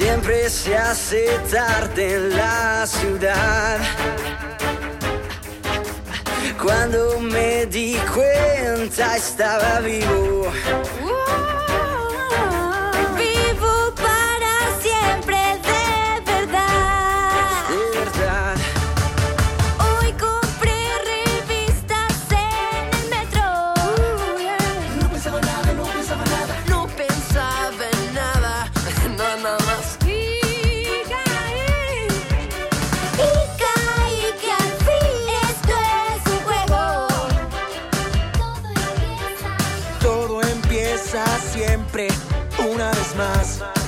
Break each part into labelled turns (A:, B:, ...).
A: Siempre se hace tarde en la ciudad. Cuando me di cuenta estaba vivo.
B: siempre
C: una vez más.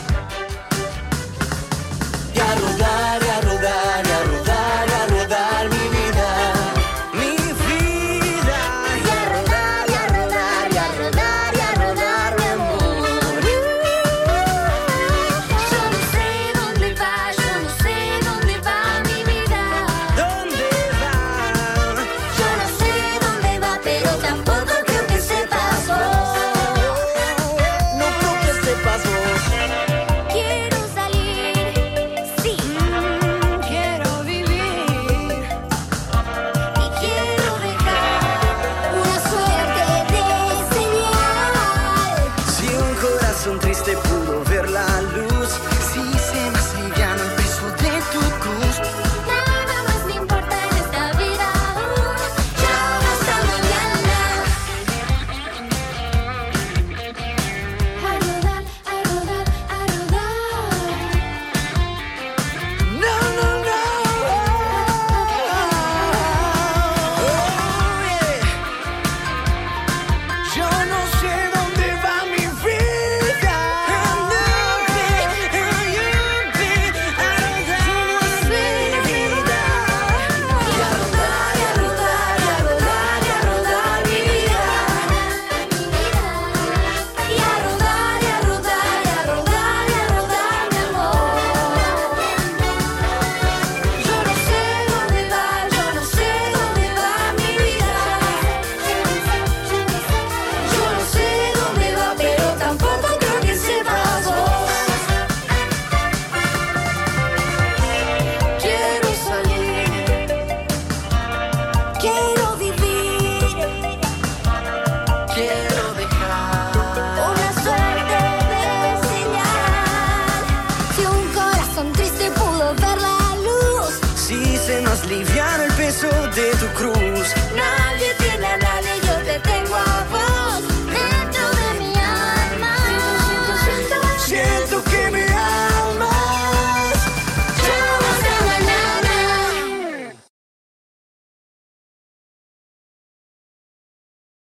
A: sliviare il peso de tu cruz